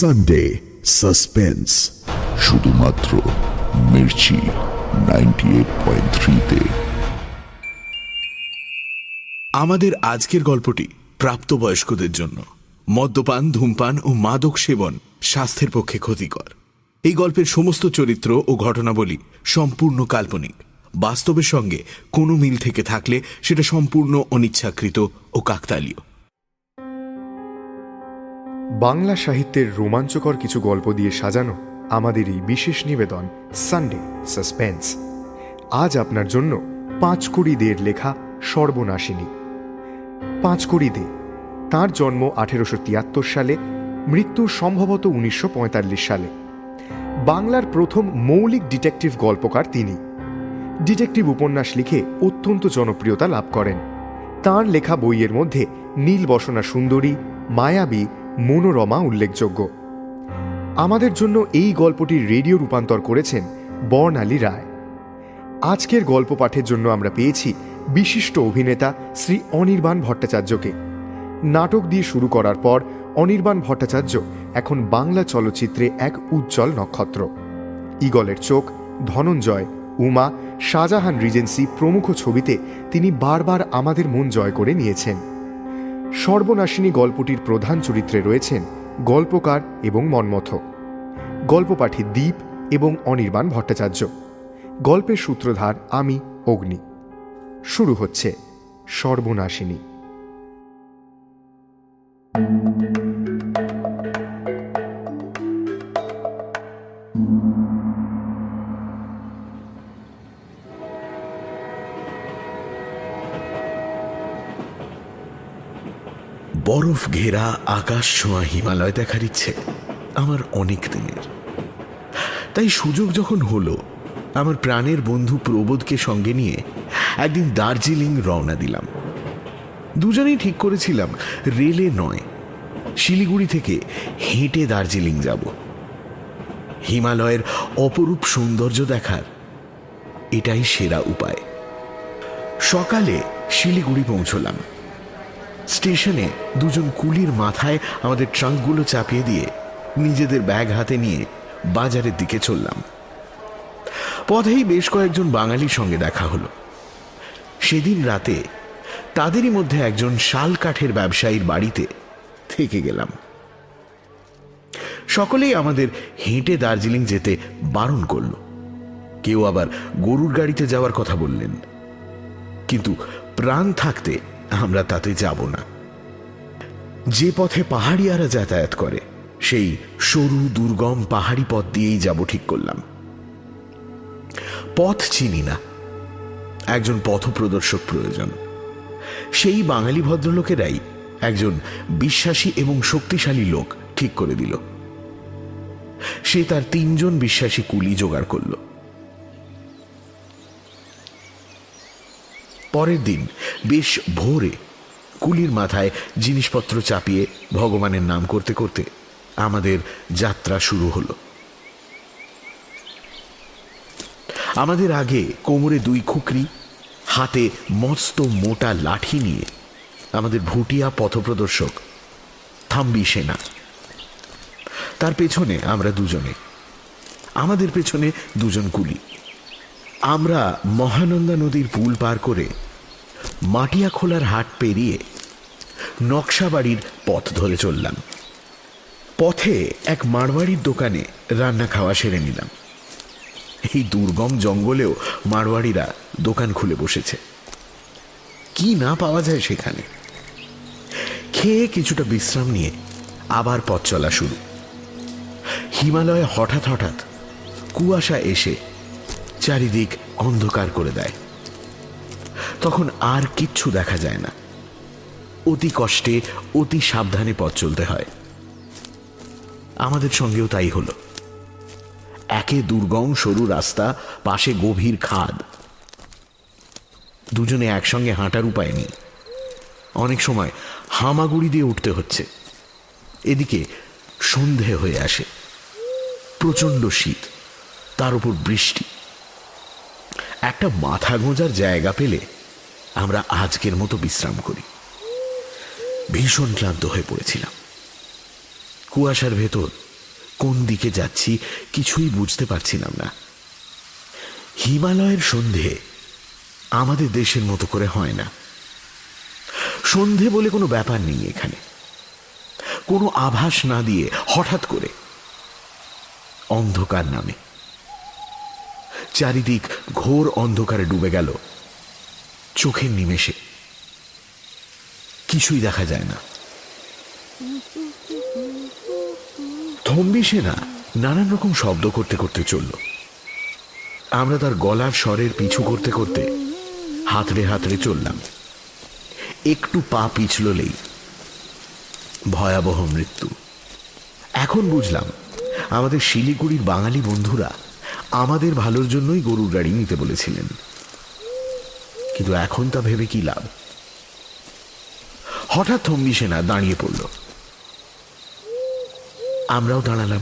Sunday suspense শুধুমাত্র Mirchi ninety eight point থ্রিতে আমাদের আজকের গল্পটি প্রাপ্তবয়স্কদের জন্য। মদ্যপান ধূমপান ও মাদক সেবন স্বাস্থ্যের পক্ষে ক্ষতিকর। এই গল্পের সমস্ত চরিত্র ও ঘটনাবলী সম্পূর্ণ কাল্পনিক। বাস্তবের সঙ্গে কোনো মিল থেকে থাকলে সেটা সম্পূর্ণ অনিচ্ছাকৃত ও কাকতালীয়। বাংলা সাহিত্যের রোমাঞ্চকর কিছু গল্প দিয়ে সাজানো আমাদের এই বিশেষ নিবেদন সানডে সাসপেন্স আজ আপনার জন্য পাঁচকুড়ি দের লেখা সর্বনাশিনী। পাঁচকুড়ি দে তাঁর জন্ম আঠেরোশো তিয়াত্তর সালে, মৃত্যু সম্ভবত উনিশশো পঁয়তাল্লিশ সালে। বাংলার প্রথম মৌলিক ডিটেকটিভ গল্পকার তিনি। ডিটেকটিভ উপন্যাস লিখে অত্যন্ত জনপ্রিয়তা লাভ করেন। তার লেখা বইয়ের মধ্যে নীল বসনা সুন্দরী, মায়াবী মনোরমা উল্লেখযোগ্য। আমাদের জন্য এই গল্পটির রেডিও রূপান্তর করেছেন বর্ণালী রায়। আজকের গল্প পাঠের জন্য আমরা পেয়েছি বিশিষ্ট অভিনেতা শ্রী অনির্বাণ ভট্টাচার্যকে। নাটক দিয়ে শুরু করার পর অনির্বাণ ভট্টাচার্য এখন বাংলা চলচ্চিত্রে এক উজ্জ্বল নক্ষত্র। ইগলের চোখ, ধনঞ্জয়, উমা, শাহজাহান রিজেন্সি প্রমুখ ছবিতে তিনি বারবার আমাদের মন জয় করে নিয়েছেন। সর্বনাশিনী গল্পটির প্রধান চরিত্রে রয়েছেন গল্পকার এবং মন্মথ গল্প পাঠে দ্বীপ এবং অনির্বাণ ভট্টাচার্য। গল্পের সূত্রধার আমি, অগ্নি। শুরু হচ্ছে সর্বনাশিনী। বরফ ঘেরা আকাশ ছোঁয়া হিমালয় দেখার ইচ্ছে আমার অনেক দিনের। তাই সুযোগ যখন হলো, আমার প্রাণের বন্ধু প্রবোধকে সঙ্গে নিয়ে একদিন দার্জিলিং রওনা দিলাম। দুজনেই ঠিক করেছিলাম, রেলে নয়, শিলিগুড়ি থেকে হেঁটে দার্জিলিং যাব। হিমালয়ের অপরূপ সৌন্দর্য দেখার এটাই সেরা উপায়। সকালে শিলিগুড়ি পৌঁছলাম। স্টেশনে দুজন কুলির মাথায় আমাদের ট্রাঙ্কগুলো চাপিয়ে দিয়ে নিজেদের ব্যাগ হাতে নিয়ে বাজারের দিকে চললাম। পথেই বেশ কয়েকজন বাঙালির সঙ্গে দেখা হলো। সেদিন রাতে তাদেরই মধ্যে একজন শাল কাঠের ব্যবসায়ীর বাড়িতে থেকে গেলাম। সকলেই আমাদের হেঁটে দার্জিলিং যেতে বারণ করল। কেউ আবার গরুর গাড়িতে যাওয়ার কথা বললেন। কিন্তু প্রাণ থাকতে আমরা তাতে যাব না। যে পথে পাহাড়িয়ারা যাতায়াত করে, সেই সরু, দুর্গম পাহাড়ি পথ দিয়েই যাব ঠিক করলাম। পথ চিনি না। একজন পথপ্রদর্শক প্রয়োজন। সেই বাঙালি ভদ্রলোকেরাই একজন বিশ্বাসী এবং শক্তিশালী লোক ঠিক করে দিল। সে তার তিনজন বিশ্বাসী কুলি জোগাড় করল। পরের দিন বেশ ভোরে কুলির মাথায় জিনিসপত্র চাপিয়ে ভগবানের নাম করতে করতে আমাদের যাত্রা শুরু হলো। আমাদের আগে কোমরে দুই খুকরি, হাতে মস্ত মোটা লাঠি নিয়ে আমাদের ভুটিয়া পথপ্রদর্শক থাম্বি সেনা। তার পেছনে আমরা দুজনে, আমাদের পেছনে দুজন কুলি। আমরা মহানন্দা নদীর পুল পার করে মাটিয়া খোলার হাট পেরিয়ে নকশাবাড়ির পথ ধরে চললাম। পথে এক মারওয়াড়ির দোকানে রান্না খাওয়া সেরে নিলাম। এই দুর্গম জঙ্গলেও মারওয়াড়িরা দোকান খুলে বসেছে। কি না পাওয়া যায় সেখানে। খেয়ে কিছুটা বিশ্রাম নিয়ে আবার পথ চলা শুরু। হিমালয়ে হঠাৎ হঠাৎ কুয়াশা এসে চারিদিক অন্ধকার করে দেয়। তখন আর কিচ্ছু দেখা যায় না। অতি কষ্টে, অতি সাবধানে পথ চলতে হয়। আমাদের সঙ্গেও তাই হলো। একে দুর্গম, সরু রাস্তা, পাশে গভীর খাদ। দুজনে একসঙ্গে হাঁটার উপায় নেই। অনেক সময় হামাগুড়ি দিয়ে উঠতে হচ্ছে। এদিকে সন্ধে হয়ে আসে। প্রচণ্ড শীত, তার উপর বৃষ্টি। একটা মাথা গোঁজার জায়গা পেলে আমরা আজকের মতো বিশ্রাম করি। ভীষণ ক্লান্ত হয়ে পড়েছিলাম। কুয়াশার ভেতর কোন দিকে যাচ্ছি কিছুই বুঝতে পারছিলাম না। হিমালয়ের সন্ধে আমাদের দেশের মতো করে হয় না। সন্ধে বলে কোনো ব্যাপার নেই এখানে। কোনো আভাস না দিয়ে হঠাৎ করে অন্ধকার নামে চারিদিক ঘোর অন্ধকারে ডুবে গেল। চোখের নিমেষে। কিছুই দেখা যায় না। থম্বি সেনা নানান রকম শব্দ করতে করতে চলল। আমরা তার গলার স্বরের পিছু করতে করতে হাতড়ে হাতড়ে চললাম। একটু পা পিছললেই ভয়াবহ মৃত্যু। এখন বুঝলাম, আমাদের শিলিগুড়ির বাঙালি বন্ধুরা আমাদের ভালোর জন্যই গরুর গাড়ি নিতে বলেছিলেন। কিন্তু এখন তা ভেবে কি লাভ? হঠাৎ থম্বি সেনা দাঁড়িয়ে পড়ল। আমরাও দাঁড়ালাম।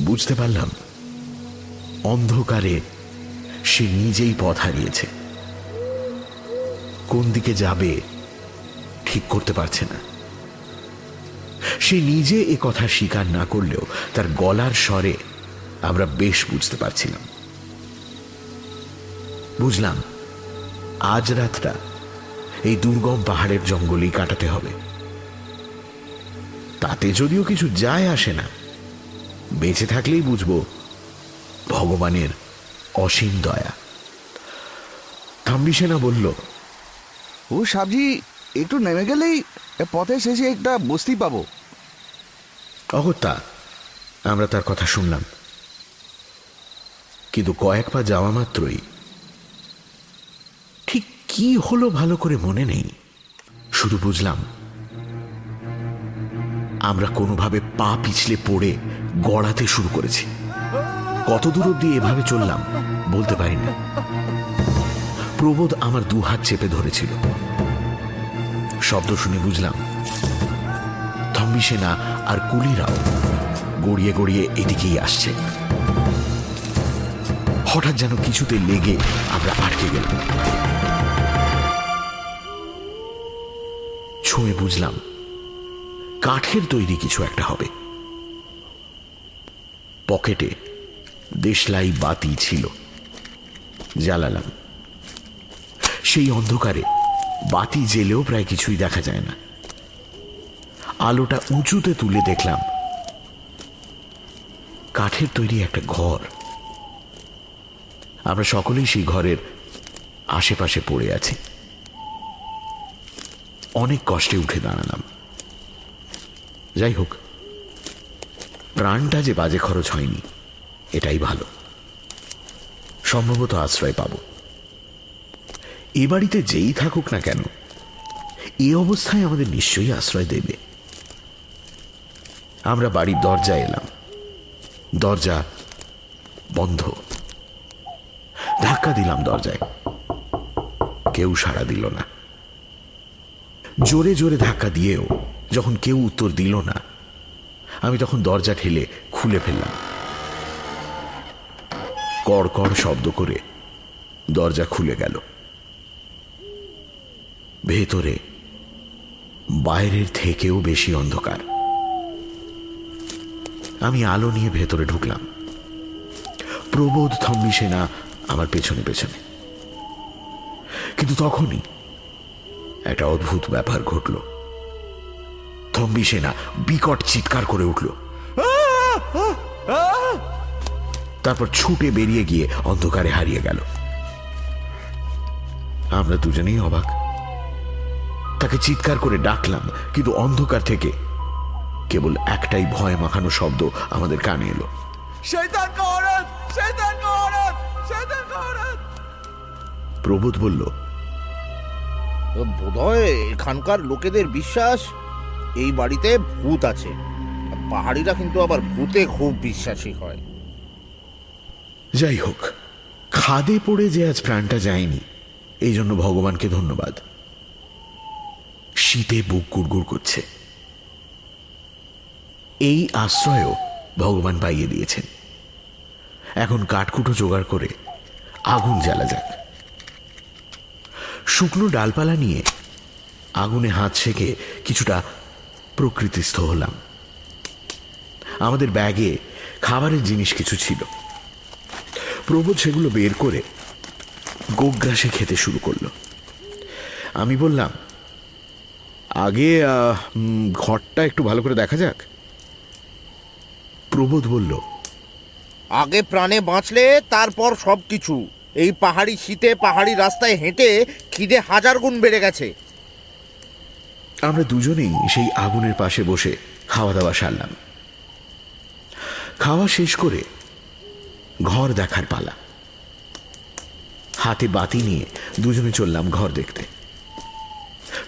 বুঝতে পারলাম, অন্ধকারে সে নিজেই পথ হারিয়েছে। কোন দিকে যাবে ঠিক করতে পারছে না। সে নিজে এ কথা স্বীকার না করলেও তার গলার স্বরে আমরা বেশ বুঝতে পারছিলাম। বুঝলাম আজ রাতটা এই দুর্গম পাহাড়ের জঙ্গলেই কাটাতে হবে। তাতে যদিও কিছু যায় আসে না বেঁচে থাকলেই বুঝব ভগবানের অসীম দয়া। থাম্বি সেনা বলল ও সাবজি একটু নেমে গেলেই পথে শেষে একটা বস্তি পাবো। অগত্যা আমরা তার কথা শুনলাম। কিন্তু কয়েক পা যাওয়া মাত্রই ঠিক কি হলো ভালো করে মনে নেই। শুধু বুঝলাম, আমরা কোনোভাবে পা পিছলে পড়ে গড়াতে শুরু করেছি। কত দূর অব্দি এভাবে চললাম বলতে পারি না প্রবোধ আমার দু হাত চেপে ধরেছিল। শব্দ শুনে বুঝলাম থম্বি সেনা আর কুলিরাও গড়িয়ে গড়িয়ে এদিকেই আসছে। হঠাৎ যেন কিছুতে লেগে আমরা আটকে গেলাম। ছুঁয়ে বুঝলাম, কাঠের তৈরি কিছু একটা হবে। পকেটে দেশলাই বাতি ছিল। জ্বালালাম। সেই অন্ধকারে বাতি জেলেও প্রায় কিছুই দেখা যায় না। আলোটা উঁচুতে তুলে দেখলাম, কাঠের তৈরি একটা ঘর। আমরা সকলেই সেই ঘরের আশেপাশে পড়ে আছি। অনেক কষ্টে উঠে দাঁড়ালাম। যাই হোক, প্রাণটা যে বাজে খরচ হয়নি, এটাই ভালো। সম্ভবত আশ্রয় পাব। এ বাড়িতে যেই থাকুক না কেন, এ অবস্থায় আমাদের নিশ্চয়ই আশ্রয় দেবে। আমরা বাড়ির দরজায় এলাম। দরজা বন্ধ। ধাক্কা দিলাম দরজায়। কেউ সাড়া দিল না। জোরে জোরে ধাক্কা দিয়েও যখন কেউ উত্তর দিল না, আমি তখন দরজা ঠেলে খুলে ফেললাম। কড় কড় শব্দ করে দরজা খুলে গেল। ভেতরে, বাইরের থেকেও বেশি অন্ধকার। আমি আলো নিয়ে ভেতরে ঢুকলাম। প্রবোধ থম্বি সেনা আমার পেছনে পেছনে। কিন্তু তখনই একটা অদ্ভুত ব্যাপার ঘটল। থম্বি সেনা বিকট চিৎকার করে উঠল। তারপর ছুটে বেরিয়ে গিয়ে অন্ধকারে হারিয়ে গেল। আমরা দুজনেই অবাক। তাকে চিৎকার করে ডাকলাম, কিন্তু অন্ধকার থেকে কেবল একটাই ভয় মাখানো শব্দ আমাদের কানে এলো। প্রবোধ বলল বোধহয় এখানকার লোকেদের বিশ্বাস এই বাড়িতে ভূত আছে। পাহাড়িরা কিন্তু আবার ভূতে খুব বিশ্বাসী হয়। যাই হোক খাদে পড়ে যে আজ প্রাণটা যায়নি এই জন্য ভগবানকে ধন্যবাদ। শীতে বুক গুড়গুড় করছে। এই আশ্রয়ও ভগবান পাইয়ে দিয়েছেন। এখন কাঠকুটো জোগাড় করে আগুন জ্বালা যাক। শুকনো ডালপালা নিয়ে আগুনে হাত সেকে কিছুটা প্রকৃতিস্থ হলাম। আমাদের ব্যাগে খাবারের জিনিস কিছু ছিল। প্রবোধ সেগুলো বের করে গোগ্রাসে খেতে শুরু করল। আমি বললাম, আগে ঘরটা একটু ভালো করে দেখা যাক? প্রবোধ বলল আগে প্রাণে বাঁচলে, তারপর সব কিছু এই পাহাড়ি শীতে, পাহাড়ি রাস্তায় হেঁটে খিদে হাজার গুণ বেড়ে গেছে। আমরা দুজনেই সেই আগুনের পাশে বসে খাওয়া দাওয়া সারলাম। খাওয়া শেষ করে ঘর দেখার পালা। হাতে বাতি নিয়ে দুজনে চললাম ঘর দেখতে।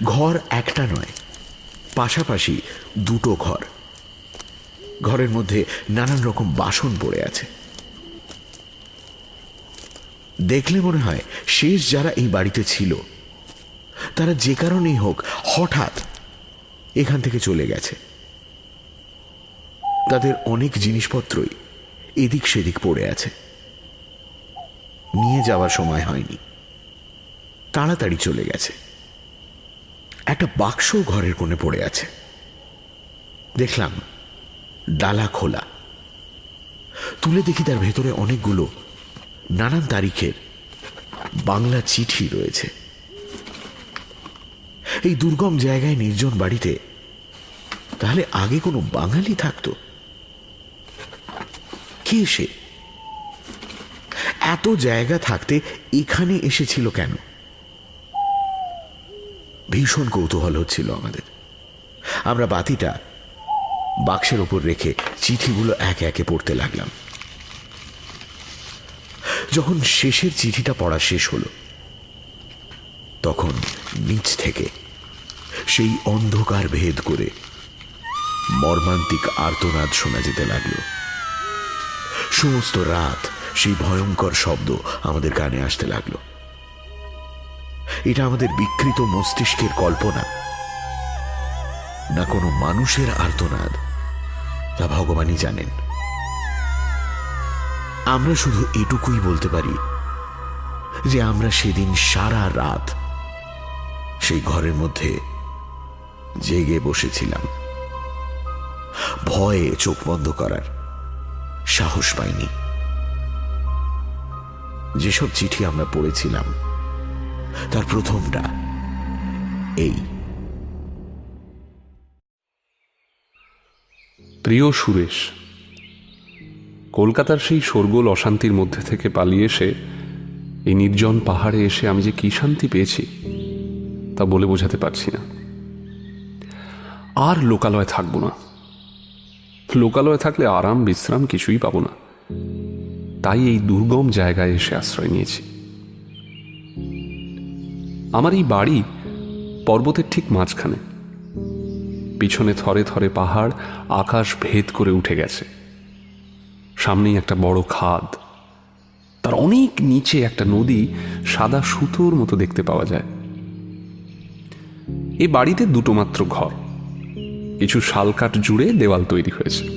ঘর একটা নয়, পাশাপাশি দুটো ঘর। ঘরের মধ্যে নানান রকম বাসন পড়ে আছে। দেখলে মনে হয় শেষ যারা এই বাড়িতে ছিল, তারা যে কারণেই হোক হঠাৎ এখান থেকে চলে গেছে। তাদের অনেক জিনিসপত্রই এদিক সেদিক পড়ে আছে। নিয়ে যাওয়ার সময় হয়নি। তাড়াতাড়ি চলে গেছে। একটা বাক্স ঘরের কোণে পড়ে আছে। দেখলাম ডালা খোলা। তুলে দেখি তার ভেতরে অনেকগুলো নানান তারিখের বাংলা চিঠি রয়েছে। এই দুর্গম জায়গায় নির্জন বাড়িতে তাহলে আগে কোনো বাঙালি থাকতো? কে সে? এত জায়গা থাকতে এখানে এসেছিল কেন? ভীষণ কৌতূহল হচ্ছিল আমাদের। আমরা বাতিটা বাক্সের ওপর রেখে চিঠিগুলো একে একে পড়তে লাগলাম। যখন শেষের চিঠিটা পড়া শেষ হলো, তখন নিচ থেকে সেই অন্ধকার ভেদ করে মর্মান্তিক আর্তনাদ শোনা যেতে লাগল। সমস্ত রাত সেই ভয়ঙ্কর শব্দ আমাদের কানে আসতে লাগল। এটা আমাদের বিকৃত মস্তিষ্কের কল্পনা। না কোনো মানুষের আর্তনাদ, তা ভগবানই জানেন। আমরা শুধু এটুকুই বলতে পারি যে আমরা সেদিন সারা রাত সেই ঘরের মধ্যে জেগে বসেছিলাম। ভয়ে চোখ বন্ধ করার সাহস পাইনি। যেসব চিঠি আমরা পড়েছিলাম, তার প্রথমটা এই। প্রিয় সুরেশ, কলকাতার সেই শোরগোল অশান্তির মধ্যে থেকে পালিয়ে এসে এই নির্জন পাহাড়ে এসে আমি যে কি শান্তি পেয়েছি, তা বলে বোঝাতে পারছি না। আর লোকালয়ে থাকব না। লোকালয়ে থাকলে আরাম, বিশ্রাম কিছুই পাবো না। তাই এই দুর্গম জায়গায় এসে আশ্রয় নিয়েছি। আমার এই বাড়ি পর্বতের ঠিক মাঝখানে। পিছনে থরে থরে পাহাড় আকাশ ভেদ করে উঠে গেছে। সামনেই একটা বড় খাদ। তার অনেক নিচে একটা নদী সাদা সুতোর মতো দেখতে পাওয়া যায়। এই বাড়িতে দুটো মাত্র ঘর। কিছু শালকাঠ জুড়ে দেওয়াল তৈরি হয়েছে।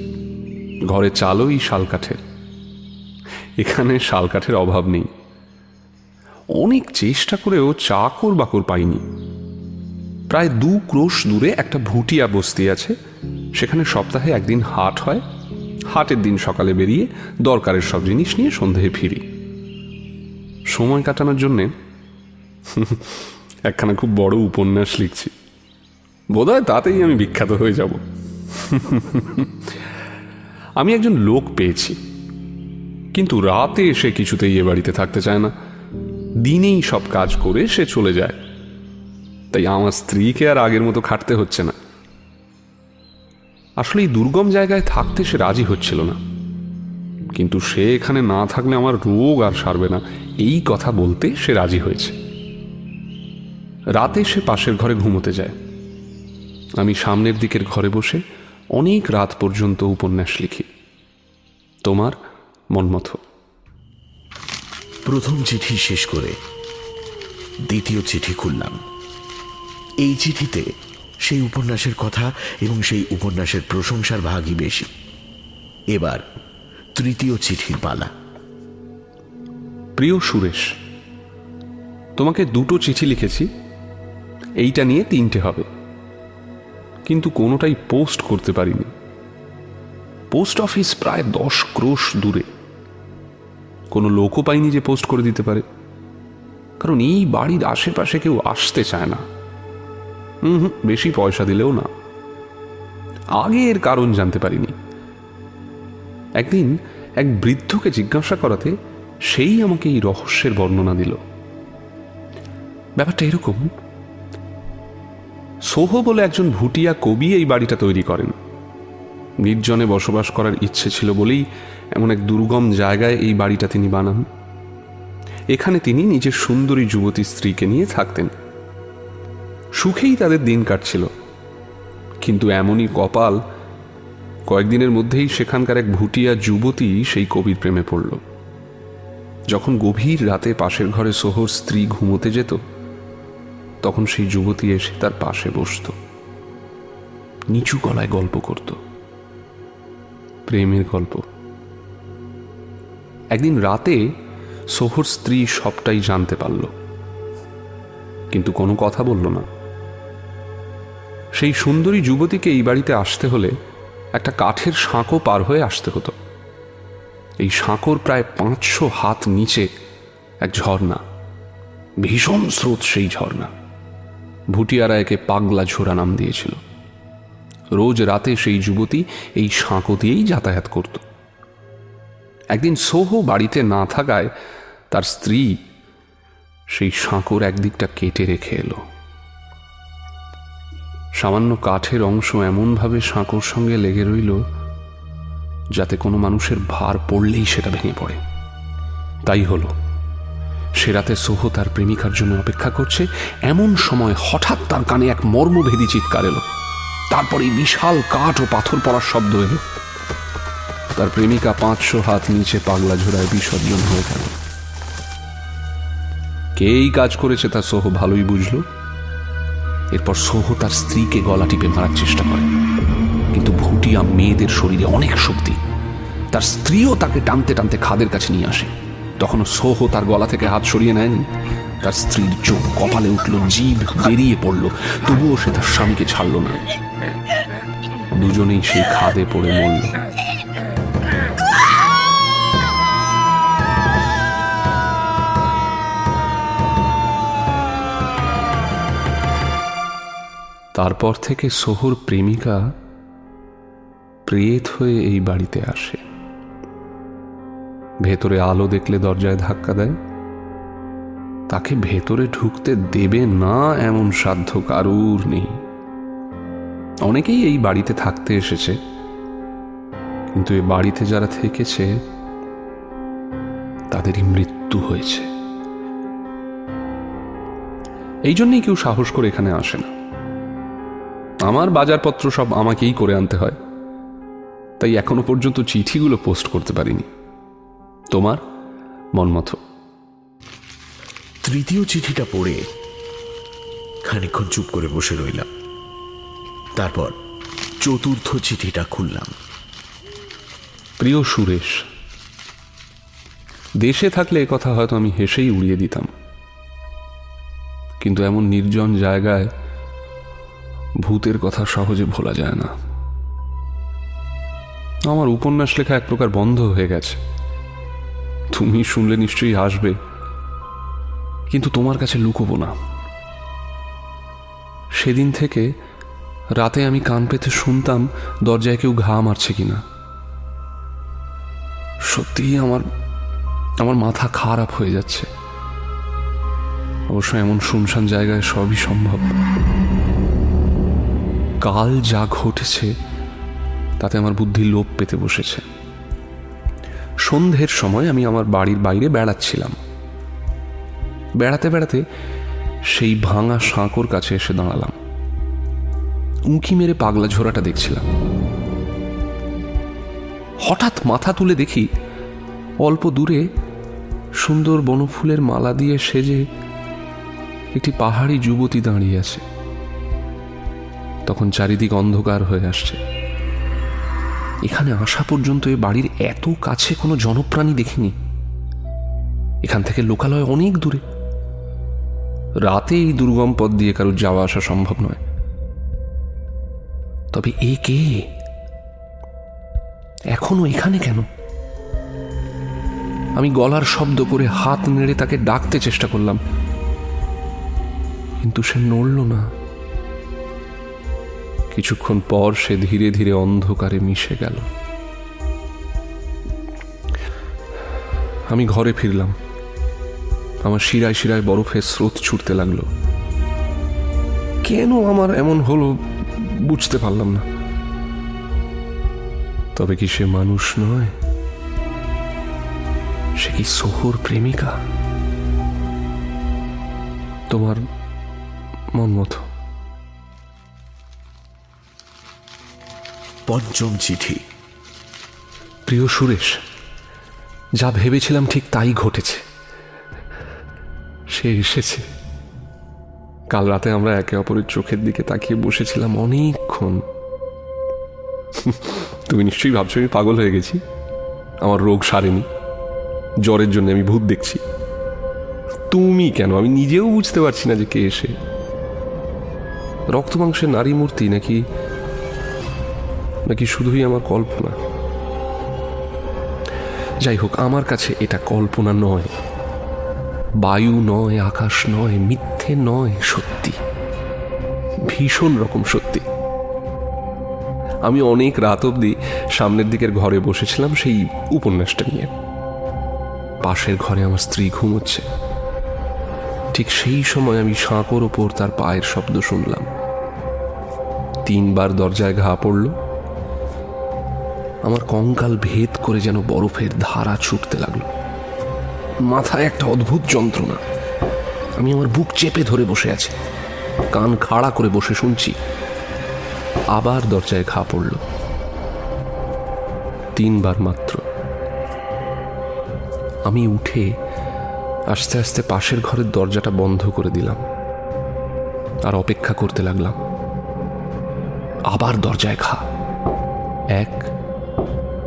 ঘরে চালই শালকাঠের। এখানে শালকাঠের অভাব নেই। অনেক চেষ্টা করেও চাকর বাকর পাইনি। প্রায় দু ক্রোশ দূরে একটা ভুটিয়া বস্তি আছে। সেখানে সপ্তাহে একদিন হাট হয়। হাটের দিন সকালে বেরিয়ে দরকারের সব জিনিস নিয়ে সন্ধেয় ফিরি। সময় কাটানোর জন্যে একখানা খুব বড় উপন্যাস লিখছি। বোধহয় তাতেই আমি বিখ্যাত হয়ে যাব। আমি একজন লোক পেয়েছি। কিন্তু রাতে সে কিছুতেই এ বাড়িতে থাকতে চায় না। দিনেই সব কাজ করে সে চলে যায়। তাই আমার স্ত্রীকে আর আগের মতো খাটতে হচ্ছে না। আসলে এই দুর্গম জায়গায় থাকতে সে রাজি হচ্ছিল না। কিন্তু সে এখানে না থাকলে আমার রোগ আর সারবে না। এই কথা বলতে সে রাজি হয়েছে। রাতে সে পাশের ঘরে ঘুমোতে যায়। আমি সামনের দিকের ঘরে বসে অনেক রাত পর্যন্ত উপন্যাস লিখি। তোমার মনমথ। প্রথম চিঠি শেষ করে দ্বিতীয় চিঠি খুললাম। এই চিঠিতে সেই উপন্যাসের কথা এবং সেই উপন্যাসের প্রশংসার ভাগই বেশি। এবার তৃতীয় চিঠির পালা। প্রিয় সুরেশ, তোমাকে দুটো চিঠি লিখেছি। এইটা নিয়ে তিনটে হবে। কিন্তু কোনোটাই পোস্ট করতে পারিনি। পোস্ট অফিস প্রায় দশ ক্রোশ দূরে। কোনো লোকও পাইনি যে পোস্ট করে দিতে পারে। কারণ এই বাড়ির আশেপাশে কেউ আসতে চায় না। হুম বেশি পয়সা দিলেও না। আগে এর কারণ জানতে পারিনি। একদিন এক বৃদ্ধকে জিজ্ঞাসা করাতে সেই আমাকে এই রহস্যের বর্ণনা দিল। ব্যাপারটা এরকম, সোহ বলে একজন ভুটিয়া কবি এই বাড়িটা তৈরি করেন। নির্জনে বসবাস করার ইচ্ছে ছিল বলেই এমন এক দুর্গম জায়গায় এই বাড়িটা তিনি বানান। এখানে তিনি নিজের সুন্দরী যুবতী স্ত্রীকে নিয়ে থাকতেন। সুখেই তাদের দিন কাটছিল। কিন্তু এমনই কপাল কয়েকদিনের মধ্যেই সেখানকার এক ভুটিয়া যুবতী সেই কবির প্রেমে পড়ল। যখন গভীর রাতে পাশের ঘরে সোহর স্ত্রী ঘুমোতে যেত, তখন সেই যুবতী এসে তার পাশে বসত। নিচু গলায় গল্প করত। প্রেমের গল্প। একদিন রাতে সোহর স্ত্রী সবটাই জানতে পারল। কিন্তু কোনো কথা বলল না। সেই সুন্দরী যুবতীকে এই বাড়িতে আসতে হলে একটা কাঠের সাঁকো পার হয়ে আসতে হতো। এই সাঁকোর প্রায় পাঁচশো হাত নিচে এক ঝর্ণা, ভীষণ স্রোত সেই ঝর্ণা। ভুটিয়ারা একে পাগলা ঝোড়া নাম দিয়েছিল। রোজ রাতে সেই যুবতী এই সাঁকো দিয়েই যাতায়াত করত। একদিন সোহ বাড়িতে না থাকায় তার স্ত্রী সেই সাঁকোর একদিকটা কেটে রেখে এলো। সামান্য কাঠের অংশ এমনভাবে সাঁকোর সঙ্গে লেগে রইল যাতে কোনো মানুষের ভার পড়লেই সেটা ভেঙে পড়ে। তাই হলো। সে রাতে সোহ তার প্রেমিকার জন্য অপেক্ষা করছে। এমন সময় হঠাৎ তার কানে এক মর্মভেদী চিৎকার এলো। তারপরে বিশাল কাঠ ও পাথর পড়ার শব্দ এলো। তার প্রেমিকা পাঁচশো হাত নিচে পাগলা ঝোড়ায় বিসর্জন হয়ে গেল। কে এই কাজ করেছে তা সোহ ভালোই বুঝলো। এরপর সোহ তার স্ত্রীকে গলা টিপে মারার চেষ্টা করে। কিন্তু ভুটিয়া মেয়েদের শরীরে অনেক শক্তি। তার স্ত্রীও তাকে টানতে টানতে খাদের কাছে নিয়ে আসে। তখনও সোহ তার গলা থেকে হাত সরিয়ে নেয়নি। তার স্ত্রীর চোখ কপালে উঠল জীব বেরিয়ে পড়ল। তবুও সে তার স্বামীকে ছাড়ল না। দুজনেই সেই খাদে পড়ে মরল। তারপর থেকে সোহর প্রেমিকা প্রেত হয়ে এই বাড়িতে আসে। ভেতরে আলো দেখলে দরজায় ধাক্কা দেয়। তাকে ভেতরে ঢুকতে দেবে না এমন সাধ্য কারুর নেই। অনেকেই এই বাড়িতে থাকতে এসেছে। কিন্তু এ বাড়িতে যারা থেকেছে, তাদেরই মৃত্যু হয়েছে। এই জন্যই কেউ সাহস করে এখানে আসে না। আমার বাজারপত্র সব আমাকেই করে আনতে হয়। তাই এখনও পর্যন্ত চিঠিগুলো পোস্ট করতে পারিনি। তোমার মনমতো তৃতীয় চিঠিটা পড়ে খানিক্ষণ চুপ করে বসে রইলাম। তারপর চতুর্থ চিঠিটা খুললাম। প্রিয় সুরেশ দেশে থাকলে এ কথা হয়তো আমি হেসেই উড়িয়ে দিতাম। কিন্তু এমন নির্জন জায়গায় ভূতের কথা সহজে ভোলা যায় না। আমার উপন্যাস লেখা এক প্রকার বন্ধ হয়ে গেছে। তুমি শুনলে নিশ্চয়ই আসবে কিন্তু তোমার কাছে লুকোবো না। সেদিন থেকে রাতে আমি কান পেতে শুনতাম, দরজায় কেউ ঘা মারছে কিনা। সত্যিই আমার আমার মাথা খারাপ হয়ে যাচ্ছে। অবশ্য এমন শুনশান জায়গায় সবই সম্ভব। কাল যা ঘটেছে, তাতে আমার বুদ্ধি লোপ পেতে বসেছে। সন্ধ্যের সময় আমি আমার বাড়ির বাইরে বেড়াচ্ছিলাম। বেড়াতে বেড়াতে সেই ভাঙা সাঁকোর কাছে এসে দাঁড়ালাম। উঁকি মেরে পাগলা ঝোড়াটা দেখছিলাম। হঠাৎ মাথা তুলে দেখি অল্প দূরে সুন্দর বনফুলের মালা দিয়ে সেজে একটি পাহাড়ি যুবতী দাঁড়িয়ে আছে। তখন চারিদিক অন্ধকার হয়ে আসছে। এখানে আসা পর্যন্ত এ বাড়ির এত কাছে কোনো জনপ্রাণী দেখিনি। এখান থেকে লোকালয় অনেক দূরে। রাতে এই দুর্গম পথ দিয়ে কারোর যাওয়া আসা সম্ভব নয়। তবে এ কে? এখনও এখানে কেন? আমি গলার শব্দ করে হাত নেড়ে তাকে ডাকতে চেষ্টা করলাম। কিন্তু সে নড়ল না। কিছুক্ষণ পর সে ধীরে ধীরে অন্ধকারে মিশে গেল। আমি ঘরে ফিরলাম। আমার শিরায় শিরায় বরফের স্রোত ছুটতে লাগল। কেন আমার এমন হলো বুঝতে পারলাম না। তবে কি সে মানুষ নয়? সে কি সোহর প্রেমিকা? তোমার মন মতো। পঞ্চম চিঠি। প্রিয় সুরেশ, যা ভেবেছিলাম ঠিক তাই ঘটেছে। সে এসেছে। কাল রাতে আমরা একে অপরের চোখের দিকে তাকিয়ে বসেছিলাম অনেকক্ষণ। তুমি নিশ্চয়ই ভাবছ আমি পাগল হয়ে গেছি? আমার রোগ সারেনি। জ্বরের জন্য আমি ভূত দেখছি। তুমি কেন? আমি নিজেও বুঝতে পারছি না যে কে এসে রক্ত মাংসের নারী মূর্তি নাকি নাকি শুধুই আমার কল্পনা? যাই হোক, আমার কাছে এটা কল্পনা নয়। বায়ু নয়, আকাশ নয়, মিথ্যে নয়, সত্যি। ভীষণ রকম সত্যি। আমি অনেক রাত অবধি সামনের দিকের ঘরে বসেছিলাম সেই উপন্যাসটা নিয়ে। পাশের ঘরে আমার স্ত্রী ঘুমোচ্ছে। ঠিক সেই সময় আমি সাঁকোর ওপর তার পায়ের শব্দ শুনলাম। তিনবার দরজায় ঘা পড়ল। আমার কঙ্কাল ভেদ করে যেন বরফের ধারা ছুটতে লাগল। মাথায় একটা অদ্ভুত যন্ত্রণা। আমি আমার বুক চেপে ধরে বসে আছি। কান খাড়া করে বসে শুনছি। আবার দরজায় ঘা পড়ল। তিনবার মাত্র। আমি উঠে আস্তে আস্তে পাশের ঘরের দরজাটা বন্ধ করে দিলাম। আর অপেক্ষা করতে লাগলাম। আবার দরজায় খা এক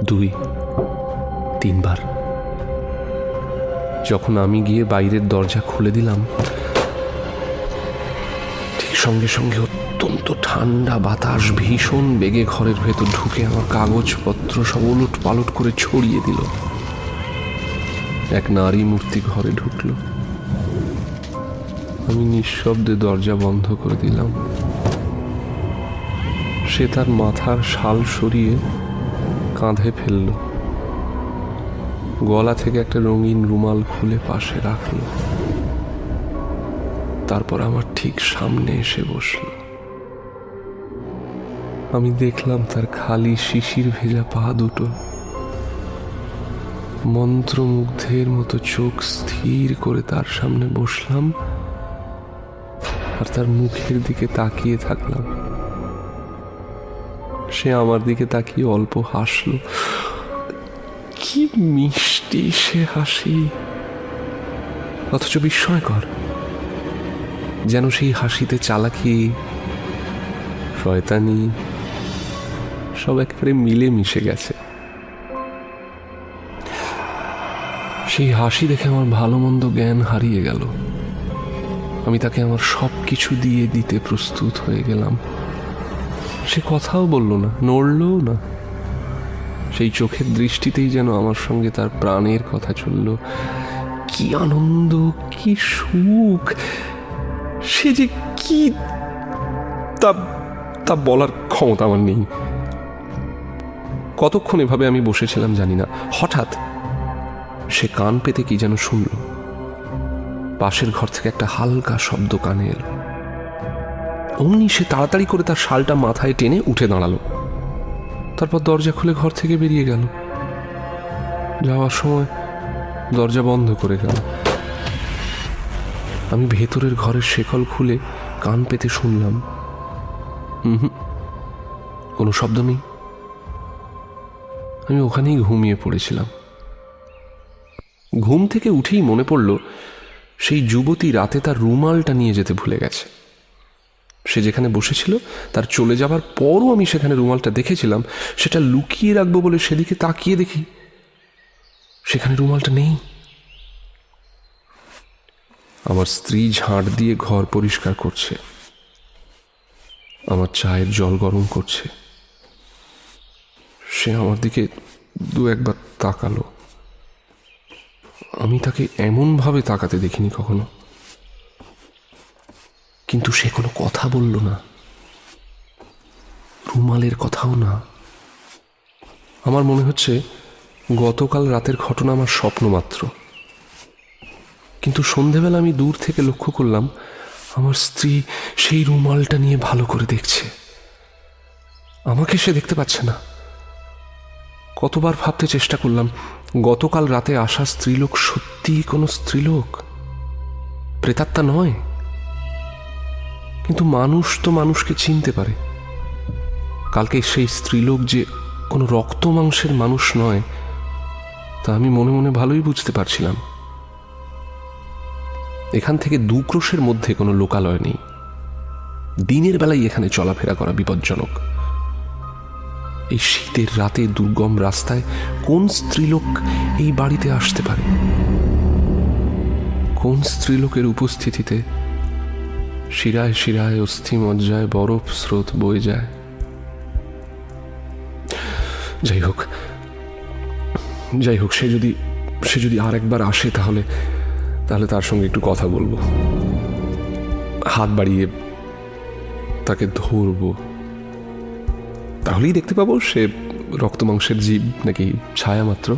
দুই, তিনবার। যখন আমি গিয়ে বাইরের দরজা খুলে দিলাম, ঠিক সঙ্গে সঙ্গে অত্যন্ত ঠান্ডা বাতাস ভীষণ বেগে ঘরের ভেতর ঢুকে আমার কাগজপত্র সব উলট পালট করে ছড়িয়ে দিল। এক নারী মূর্তি ঘরে ঢুকলো। আমি নিঃশব্দে দরজা বন্ধ করে দিলাম। সে তার মাথার শাল সরিয়ে কাঁধে ফেলল। গলা থেকে একটা রঙিন রুমাল খুলে পাশে রাখল। তারপর আমার ঠিক সামনে এসে বসল। আমি দেখলাম তার খালি শিশির ভেজা পা দুটো। মন্ত্রমুগ্ধের মতো চোখ স্থির করে তার সামনে বসলাম আর তার মুখের দিকে তাকিয়ে থাকলাম। সে আমার দিকে তাকিয়ে অল্প হাসল। কি মিষ্টি সে হাসি। অথচ বিস্ময়কর যেন সেই হাসিতে চালাকি, শয়তানি, সব একেবারে মিলে মিশে গেছে। সেই হাসি দেখে আমার ভালো মন্দ জ্ঞান হারিয়ে গেল। আমি তাকে আমার সব কিছু দিয়ে দিতে প্রস্তুত হয়ে গেলাম। সে কথাও বলল না, নড়লও না। সেই চোখের দৃষ্টিতেই যেন আমার সঙ্গে তার প্রাণের কথা চলল। কি আনন্দ, কি সুখ। সে যে কি তা তা বলার ক্ষমতা আমার নেই। কতক্ষণ এভাবে আমি বসেছিলাম জানি না। হঠাৎ সে কান পেতে কি যেন শুনল। পাশের ঘর থেকে একটা হালকা শব্দ কানে এলো। অমনি সে তাড়াতাড়ি করে তার শালটা মাথায় টেনে উঠে দাঁড়াল। তারপর দরজা খুলে ঘর থেকে বেরিয়ে গেল। যাওয়ার সময় দরজা বন্ধ করে গেল। আমি ভেতরের ঘরের শেকল খুলে কান পেতে শুনলাম। হুম কোনো শব্দ নেই। আমি ওখানেই ঘুমিয়ে পড়েছিলাম। ঘুম থেকে উঠেই মনে পড়ল, সেই যুবতী রাতে তার রুমালটা নিয়ে যেতে ভুলে গেছে। সে যেখানে বসেছিল, তার চলে যাবার পরও আমি সেখানে রুমালটা দেখেছিলাম, সেটা লুকিয়ে রাখব বলে সেদিকে তাকিয়ে দেখি সেখানে রুমালটা নেই। আমার স্ত্রী ঝাঁট দিয়ে ঘর পরিষ্কার করছে। আমার চায়ের জল গরম করছে। সে আমার দিকে দু একবার তাকালো। আমি তাকে এমনভাবে তাকাতে দেখিনি কখনো। কিন্তু সে কোনো কথা বলল না। রুমালের কথাও না। আমার মনে হচ্ছে গতকাল রাতের ঘটনা আমার স্বপ্ন মাত্র। কিন্তু সন্ধেবেলা আমি দূর থেকে লক্ষ্য করলাম, আমার স্ত্রী সেই রুমালটা নিয়ে ভালো করে দেখছে। আমাকে সে দেখতে পাচ্ছে না। কতবার ভাবতে চেষ্টা করলাম, গতকাল রাতে আসা স্ত্রীলোক সত্যিই কোনো স্ত্রীলোক? প্রেতাত্মা নয়। কিন্তু মানুষ তো মানুষকে চিনতে পারে। কালকে সেই স্ত্রীলোক যে কোনো রক্ত মাংসের মানুষ নয়, তা আমি মনে মনে ভালোই বুঝতে পারছিলাম। এখান থেকে দু ক্রোশের মধ্যে কোনো লোকালয় নেই। দিনের বেলায় এখানে চলাফেরা করা বিপজ্জনক। এই শীতের রাতে দুর্গম রাস্তায় কোন স্ত্রীলোক এই বাড়িতে আসতে পারে? কোন স্ত্রীলোকের উপস্থিতিতে শিরায় শিরায় অস্থি মজ্জায় বরফ স্রোত বয়ে যায়। যাই হোক যাই হোক সে যদি সে যদি আর একবার আসে তাহলে তাহলে তার সঙ্গে একটু কথা বলব। হাত বাড়িয়ে তাকে ধরবো। তাহলেই দেখতে পাবো সে রক্ত মাংসের জীব নাকি ছায়া মাত্র।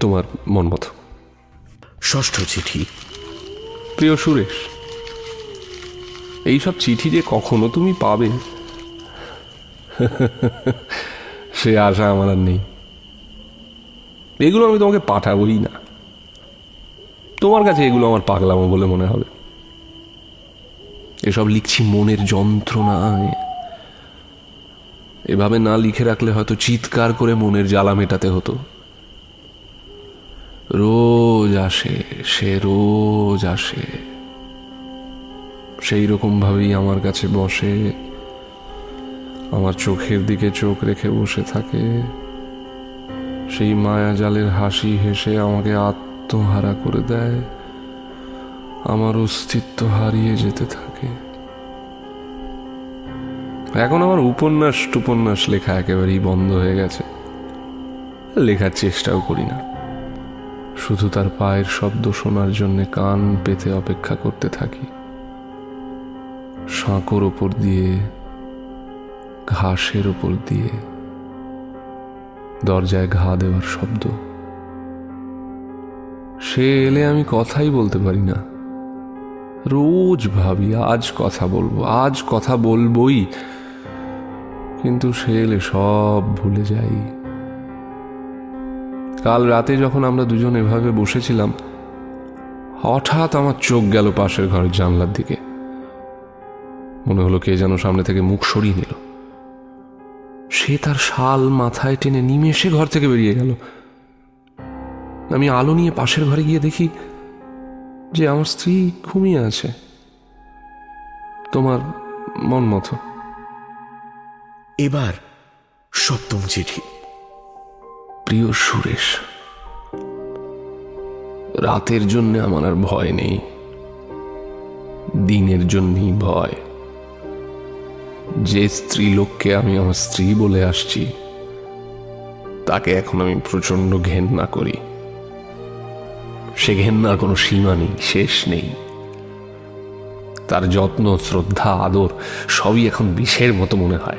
তোমার মন মতো। ষষ্ঠ চিঠি। প্রিয় সুরেশ এইসব চিঠি যে কখনো তুমি পাবে? সে আশা আমার আর নেই। এগুলো আমি তোমাকে পাঠাবই না। তোমার কাছে এগুলো আমার পাগলামো বলে মনে হবে। এসব লিখছি মনের যন্ত্রণায়। এভাবে না লিখে রাখলে হয়তো চিৎকার করে মনের জ্বালা মেটাতে হতো। রোজ আসে সে, রোজ আসে। সেই রকম ভাবেই আমার কাছে বসে। আমার চোখের দিকে চোখ রেখে বসে থাকে। সেই মায়া জালের হাসি হেসে আমাকে আত্মহারা করে দেয়। আমার অস্তিত্ব হারিয়ে যেতে থাকে। এখন আমার উপন্যাস টুপন্যাস লেখা একেবারেই বন্ধ হয়ে গেছে। লেখার চেষ্টাও করি না। শুধু তার পায়ের শব্দ শোনার জন্য কান পেতে অপেক্ষা করতে থাকি। সাঁকোর ওপর দিয়ে, ঘাসের ওপর দিয়ে, দরজায় ঘা দেওয়ার শব্দ। সে এলে আমি কথাই বলতে পারি না। রোজ ভাবি, আজ কথা বলব, আজ কথা বলবই। কিন্তু সে এলে সব ভুলে যাই। কাল রাতে যখন আমরা দুজন এভাবে বসেছিলাম, হঠাৎ আমার চোখ গেল পাশের ঘরের জানলার দিকে। মনে হলো কে যেন সামনে থেকে মুখ সরিয়ে নিল। সে তার শাল মাথায় টেনে নিমেষে ঘর থেকে বেরিয়ে গেল। আমি আলো নিয়ে পাশের ঘরে গিয়ে দেখি যে আমার স্ত্রী ঘুমিয়ে আছে। তোমার মন মতো। এবার সপ্তম চিঠি। প্রিয় সুরেশ রাতের জন্য আমার আর ভয় নেই। দিনের জন্যই ভয়। যে স্ত্রী লোককে আমি আমার স্ত্রী বলে আসছি, তাকে এখন আমি প্রচণ্ড ঘেন্না করি। সে ঘেন্নার কোনো সীমা নেই, শেষ নেই। তার যত্ন, শ্রদ্ধা, আদর সবই এখন বিষের মতো মনে হয়।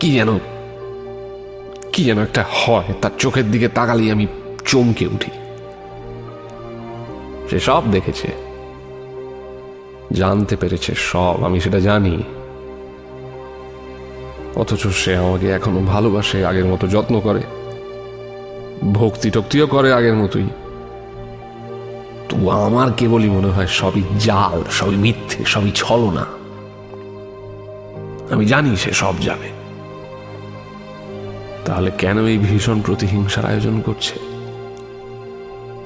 কি যেন কি যেন একটা হয়, তার চোখের দিকে তাকালেই আমি চমকে উঠি। সে সব দেখেছে। জানতে পেরেছে সব, আমি সেটা জানি। অথচ সে আমাকে এখনও ভালোবাসে, আগের মতো যত্ন করে। ভক্তি টক্তিও করে আগের মতোই। তো আমার কেবলই মনে হয় সবই জাল, সবই মিথ্যে, সবই ছলনা। আমি জানি সে সব জানে। তাহলে কেন এই ভীষণ প্রতিহিংসার আয়োজন করছে?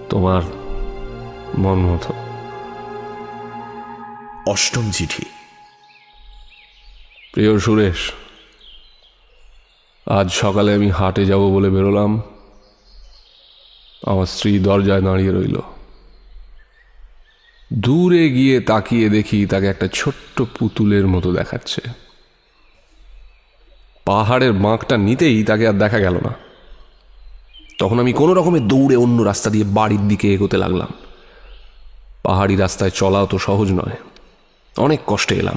তোমার মন মতো। অষ্টম চিঠি। প্রিয় সুরেশ, আজ সকালে আমি হাটে যাব বলে বেরোলাম। আমার স্ত্রী দরজায় দাঁড়িয়ে রইল। দূরে গিয়ে তাকিয়ে দেখি তাকে একটা ছোট্ট পুতুলের মতো দেখাচ্ছে। পাহাড়ের বাঁকটা নিতেই তাকে আর দেখা গেল না। তখন আমি কোনো রকমে দৌড়ে অন্য রাস্তা দিয়ে বাড়ির দিকে এগোতে লাগলাম। পাহাড়ি রাস্তায় চলাও তো সহজ নয়। অনেক কষ্টে এলাম।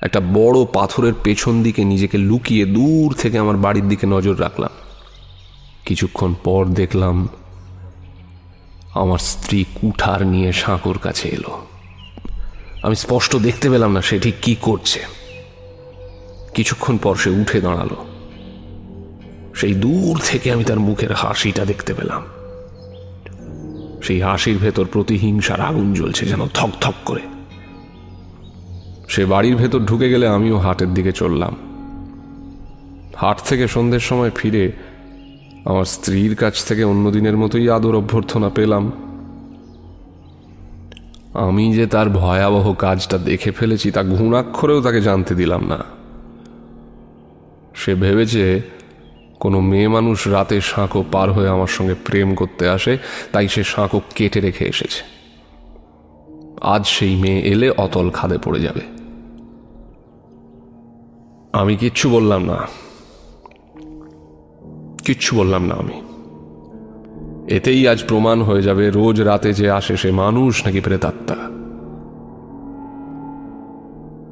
একটা বড় পাথরের পেছন দিকে নিজেকে লুকিয়ে দূর থেকে আমার বাড়ির দিকে নজর রাখলাম। কিছুক্ষণ পর দেখলাম আমার স্ত্রী কুঠার নিয়ে সাঁকোর কাছে এলো। আমি স্পষ্ট দেখতে পেলাম না সে ঠিক কি করছে। কিছুক্ষণ পর সে উঠে দাঁড়াল। সেই দূর থেকে আমি তার মুখের হাসিটা দেখতে পেলাম। সেই হাসির ভেতর প্রতিহিংসার আগুন জ্বলছে যেন থক থক করে। সে বাড়ির ভেতর ঢুকে গেলে আমিও হাটের দিকে চললাম। হাট থেকে সন্ধ্যের সময় ফিরে আমার স্ত্রীর কাছ থেকে অন্য দিনের মতোই আদর অভ্যর্থনা পেলাম। আমি যে তার ভয়াবহ কাজটা দেখে ফেলেছি তা ঘুণাক্ষরেও তাকে জানতে দিলাম না। সে ভেবেছে কোনো মেয়ে মানুষ রাতে সাঁকো পার হয়ে আমার সঙ্গে প্রেম করতে আসে, তাই সে সাঁকো কেটে রেখে এসেছে। আজ সেই মেয়ে এলে অতল খাদে পড়ে যাবে। আমি কিচ্ছু বললাম না। কিচ্ছু বললাম না আমি। এতেই আজ প্রমাণ হয়ে যাবে রোজ রাতে যে আসে সে মানুষ নাকি প্রেতাত্মা।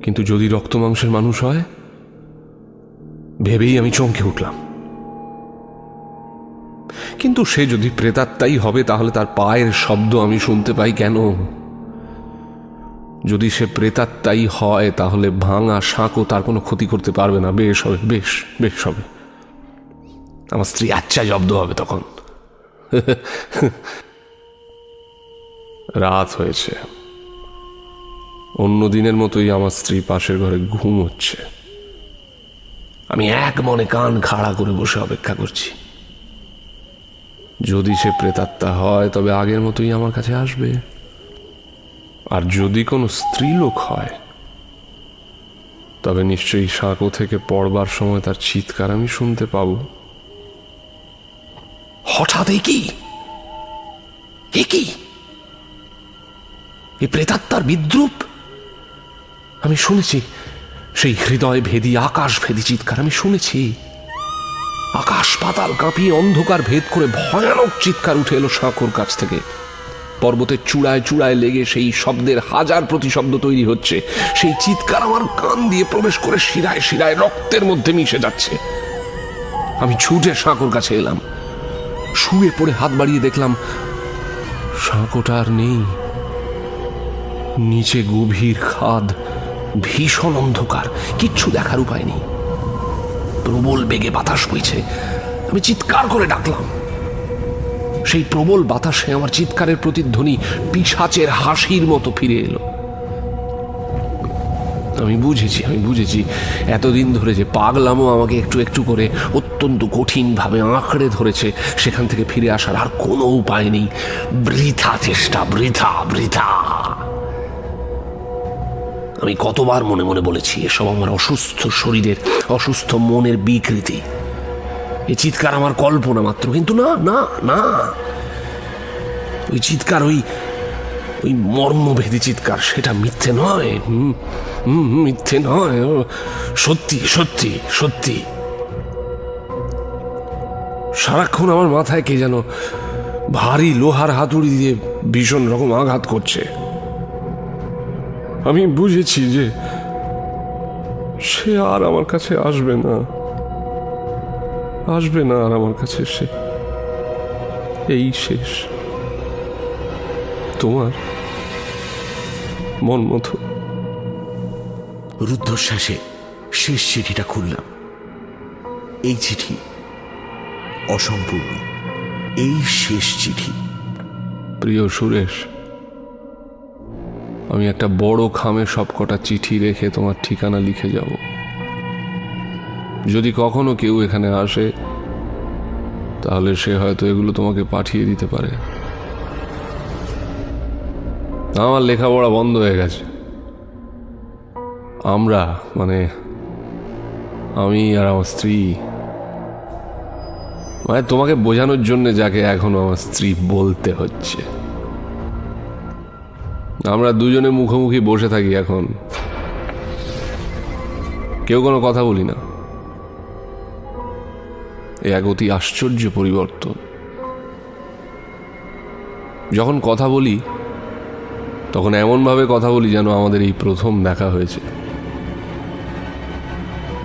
কিন্তু যদি রক্ত মাংসের মানুষ হয়, ভেবেই আমি চমকে উঠলাম। কিন্তু সে যদি প্রেতাত্মাই হবে, তাহলে তার পায়ের শব্দ আমি শুনতে পাই কেন? যদি সে প্রেতাত্মাই হয়, তাহলে ভাঙা শাঁকও তার কোনো ক্ষতি করতে পারবে না। বেশ হবে, বেশ বেশ হবে। আমার স্ত্রী আচ্ছা জব্দ হবে তখন। রাত হয়েছে। অন্য দিনের মতোই আমার স্ত্রী পাশের ঘরে ঘুম হচ্ছে। আমি এক মনে কান খাড়া করে বসে অপেক্ষা করছি। যদি সে প্রেতাত্মা হয়, তবে আগের মতোই আমার কাছে আসবে। আর যদি কোনো স্ত্রীলোক হয়, তবে নিশ্চয়ই সাঁকো থেকে পড়বার সময় তার চিৎকার আমি শুনতে পাব। হঠাৎ কি? এ প্রেতাত্মার বিদ্রুপ? আমি শুনেছি, সেই হৃদয় ভেদি আকাশ ভেদি চিৎকার আমি শুনেছি। আকাশ পাতাল কাঁপিয়ে অন্ধকার ভেদ করে ভয়ানক চিৎকার উঠে এলো সাঁকোর কাছ থেকে। পর্বতের চূড়ায় চূড়ায় লেগে সেই শব্দের হাজার প্রতিশব্দ তৈরি হচ্ছে। সেই চিৎকার আমার কান দিয়ে প্রবেশ করে শিরায় শিরায় রক্তের মধ্যে মিশে যাচ্ছে। আমি ছুটে সাঁকোর কাছে এলাম। শুয়ে পড়ে হাত বাড়িয়ে দেখলাম, সাঁকোটা আর নেই। নিচে গভীর খাদ, ভীষণ অন্ধকার, কিচ্ছু দেখার উপায় নেই। প্রবল বেগে বাতাস বইছে। আমি চিৎকার করে ডাকলাম। সেই প্রবল বাতাসে আমার চিৎকারের প্রতিধ্বনি পিসাচের হাসির মতো ফিরে এলো। আমি বুঝেছি আমি বুঝেছি। এতদিন ধরে যে পাগলামও আমাকে একটু একটু করে অত্যন্ত কঠিনভাবে আঁকড়ে ধরেছে, সেখান থেকে ফিরে আসার আর কোনো উপায় নেই। বৃথা চেষ্টা, বৃথা বৃথা। আমি কতবার মনে মনে বলেছি, এসব আমার অসুস্থ শরীরের, অসুস্থ মনের বিকৃতি। এই চিৎকার আমার কল্পনা মাত্র, কিন্তু না না না। ওই চিৎকার, ওই ওই মর্মভেদী চিৎকার, সেটা মিথ্যে নয়। মিথ্যে নয়। সত্যি সত্যি সত্যি। সারাক্ষণ আমার মাথায় কে যেন ভারী লোহার হাতুড়ি দিয়ে ভীষণ রকম আঘাত করছে। আমি বুঝেছি যে সে আর আমার কাছে আসবে না। আসবে না আর আমার কাছে সে এই শেষ। তোমার মন মতো রুদ্ধশ্বাসে শেষ চিঠিটা খুললাম। এই চিঠি অসম্পূর্ণ। এই শেষ চিঠি। প্রিয় সুরেশ আমি একটা বড় খামে সবকটা চিঠি রেখে তোমার ঠিকানা লিখে যাব। যদি কখনো কেউ এখানে আসে, তাহলে সে হয়তো এগুলো তোমাকে পাঠিয়ে দিতে পারে। আমার লেখাপড়া বন্ধ হয়ে গেছে। আমরা মানে আমি আর আমার স্ত্রী মানে তোমাকে বোঝানোর জন্য যাকে এখনও আমার স্ত্রী বলতে হচ্ছে। আমরা দুজনে মুখোমুখি বসে থাকি এখন। কেউ কোনো কথা বলি না। এক অতি আশ্চর্য পরিবর্তন। যখন কথা বলি, তখন এমনভাবে কথা বলি যেন আমাদের এই প্রথম দেখা হয়েছে।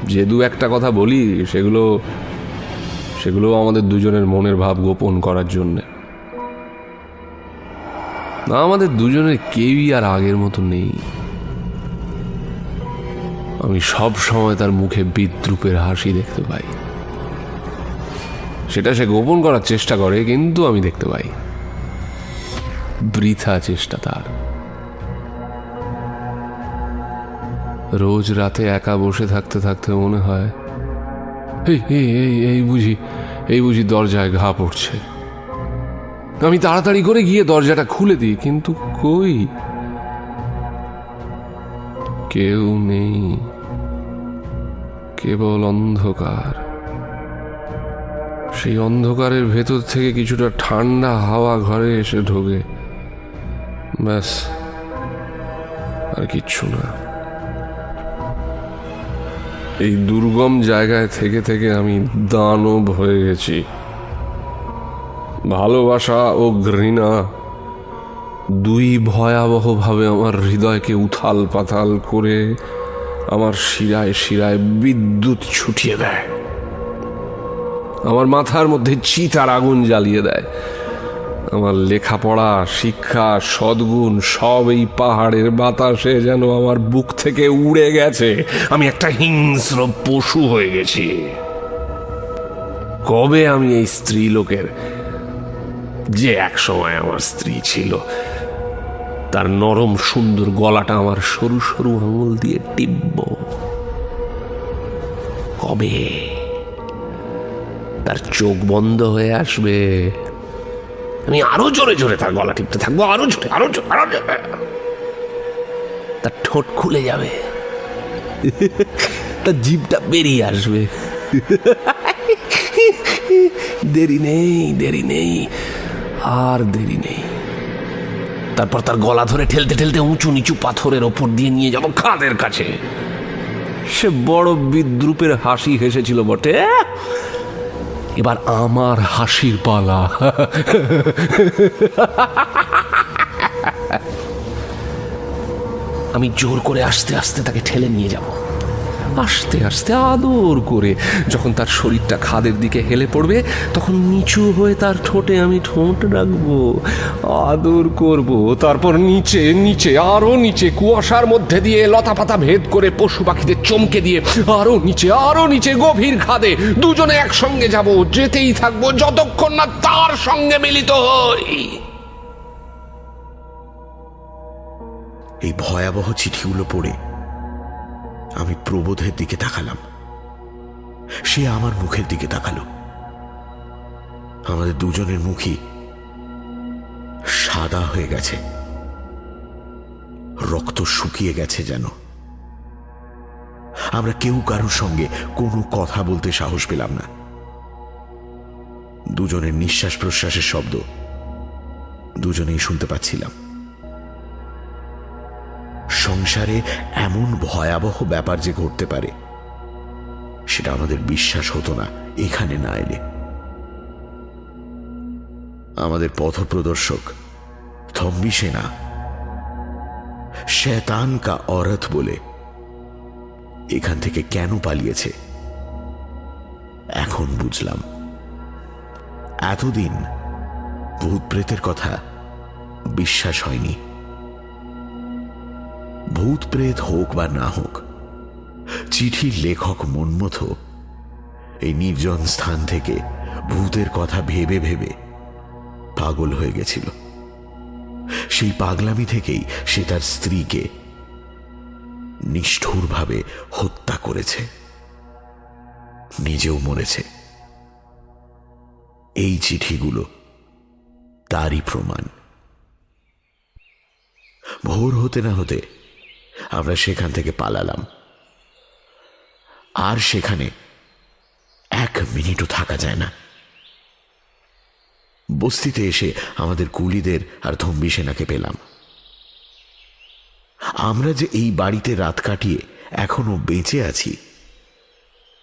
যে দু একটা কথা বলি, সেগুলো সেগুলো আমাদের দুজনের মনের ভাব গোপন করার জন্যে। না, আমাদের দুজনের কেউই আর আগের মতো নেই। আমি সব সময় তার মুখে বিদ্রুপের হাসি দেখতে পাই। সেটা সে গোপন করার চেষ্টা করে, কিন্তু আমি দেখতে পাই। বৃথা চেষ্টা তার। রোজ রাতে একা বসে থাকতে থাকতে মনে হয়, এই এই এই বুঝি এই বুঝি দরজায় ঘা পড়ছে। আমি তাড়াতাড়ি করে গিয়ে দরজাটা খুলে দিই, কিন্তু কই? কেউ নেই, কেবল অন্ধকার। সেই অন্ধকারের ভেতর থেকে কিছুটা ঠান্ডা হাওয়া ঘরে এসে ঢোকে। ব্যাস, আর কিচ্ছু না। এই দুর্গম জায়গায় থেকে থেকে আমি দানব হয়ে গেছি। ভালোবাসা ও ঘৃণা দুই ভয়াবহভাবে আমার হৃদয়কে উথাল পাতাল করে আমার শিরায় শিরায় বিদ্যুৎ ছুটিয়ে দেয়। আমার মাথার মধ্যে চিতার আগুন জ্বালিয়ে দেয়। আমার লেখাপড়া, শিক্ষা, সদ্গুণ, সব এই পাহাড়ের বাতাসে যেন আমার বুক থেকে উড়ে গেছে। আমি একটা হিংস্র পশু হয়ে গেছি। কবে আমি এই স্ত্রী লোকের যে এক সময় আমার স্ত্রী ছিল, তার নরম সুন্দর গলাটা আমার সরু সরু আঙুল দিয়ে টিপব? কবে? তার চোখ বন্ধ হয়ে আসবে। আমি আরও জোরে জোরে তার গলা টিপতে থাকব, আরও জোরে আরও জোরে আরও জোরে। তার ঠোঁট খুলে যাবে। তার জিভটা বেরিয়ে আসবে। দেরি নেই দেরি নেই, আর দেরি নেই। তারপর তার গলা ধরে ঠেলতে ঠেলতে উঁচু নিচু পাথরের ওপর দিয়ে নিয়ে যাব খাদের কাছে। সে বড় বিদ্রুপের হাসি হেসেছিল বটে। এবার আমার হাসির পালা। আমি জোর করে আস্তে আস্তে তাকে ঠেলে নিয়ে যাব। আস্তে আস্তে আদর করে যখন তার শরীরটা খাদের দিকে হেলে পড়বে, তখন নিচু হয়ে তার ঠোঁটে আমি ঠোঁট রাখব, আদর করব। তারপর নিচে নিচে, আরও নিচে, কুয়াশার মধ্যে দিয়ে লতা পাতা ভেদ করে পশু পাখিদের চমকে দিয়ে আরও নিচে আরও নিচে, গভীর খাদে দুজনে একসঙ্গে যাব, যেতেই থাকব যতক্ষণ না তার সঙ্গে মিলিত হই। এই ভয়াবহ চিঠিগুলো পড়ে আমি প্রবোধের দিকে তাকালাম। সে আমার মুখের দিকে তাকালো। আমাদের দুজনের মুখই সাদা হয়ে গেছে। রক্ত শুকিয়ে গেছে যেন। আমরা কেউ কারোর সঙ্গে কোনো কথা বলতে সাহস পেলাম না। দুজনের নিঃশ্বাস প্রশ্বাসের শব্দ দুজনেই শুনতে পাচ্ছিলাম। সংসারে এমন ভয়াবহ ব্যাপার যে ঘটতে পারে, সেটা আমাদের বিশ্বাস হতো না, এখানে না এলে। আমাদের পথপ্রদর্শক থম্বি সেনা শেতান কা অরথ বলে, এখান থেকে কেন পালিয়েছে? এখন বুঝলাম। এতদিন ভূত প্রেতের কথা বিশ্বাস হয়নি। ভূত প্রেত হোক বা না হোক, চিঠির লেখক মনমথ এই নির্জন স্থান থেকে ভূতের কথা ভেবে ভেবে পাগল হয়ে গেছিল। সেই পাগলামি থেকেই সে তার স্ত্রীকে নিষ্ঠুরভাবে হত্যা করেছে। নিজেও মরেছে। এই চিঠিগুলো তারই প্রমাণ। ভোর হতে না হতে আমরা সেখান থেকে পালালাম। আর সেখানে এক মিনিটও থাকা যায় না। বস্তিতে এসে আমাদের কুলিদের আর থম্বি সেনাকে পেলাম। আমরা যে এই বাড়িতে রাত কাটিয়ে এখনও বেঁচে আছি,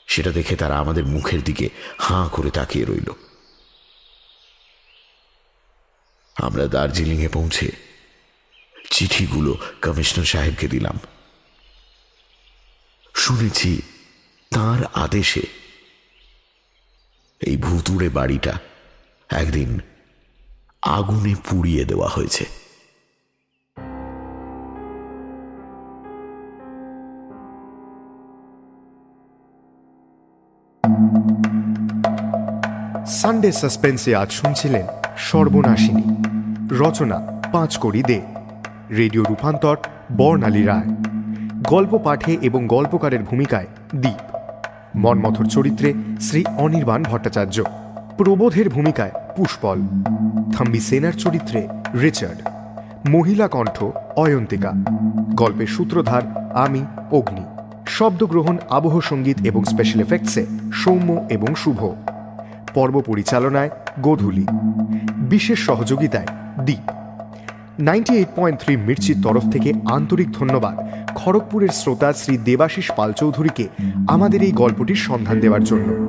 সেটা দেখে তারা আমাদের মুখের দিকে হাঁ করে তাকিয়ে রইল। আমরা দার্জিলিংয়ে পৌঁছে চিঠিগুলো কমিশনার সাহেবকে দিলাম। শুনেছি তার আদেশে এই ভুতুড়ে বাড়িটা একদিন আগুনে পুড়িয়ে দেওয়া হয়েছে। সানডে সাসপেন্সে আজ শুনছিলেন সর্বনাশিনী। রচনা পাঁচ কড়ি দে। রেডিও রূপান্তর, বর্ণালী রায়। গল্প পাঠে এবং গল্পকারের ভূমিকায় দ্বীপ মনমথর চরিত্রে শ্রী অনির্বাণ ভট্টাচার্য। প্রবোধের ভূমিকায় পুষ্পল। থাম্বি সেনার চরিত্রে রিচার্ড। মহিলা কণ্ঠ অয়ন্তিকা। গল্পের সূত্রধার আমি, অগ্নি। শব্দগ্রহণ, আবহ সংগীত এবং স্পেশাল এফেক্টসে সৌম্য এবং শুভ। পর্ব পরিচালনায় গোধূলি। বিশেষ সহযোগিতায় দ্বীপ নাইনটি এইট পয়েন্ট থ্রি মির্চির তরফ থেকে আন্তরিক ধন্যবাদ খড়গপুরের শ্রোতা শ্রী দেবাশিস পাল চৌধুরীকে আমাদের এই গল্পটির সন্ধান দেওয়ার জন্য।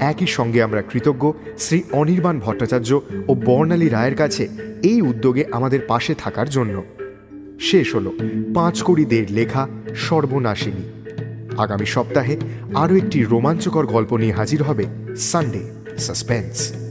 একই সঙ্গে আমরা কৃতজ্ঞ শ্রী অনির্বাণ ভট্টাচার্য ও বর্ণালী রায়ের কাছে এই উদ্যোগে আমাদের পাশে থাকার জন্য। শেষ হলো পাঁচ কড়িদের লেখা সর্বনাশিনী। আগামী সপ্তাহে আরও একটি রোমাঞ্চকর গল্প নিয়ে হাজির হবে সানডে সাসপেন্স।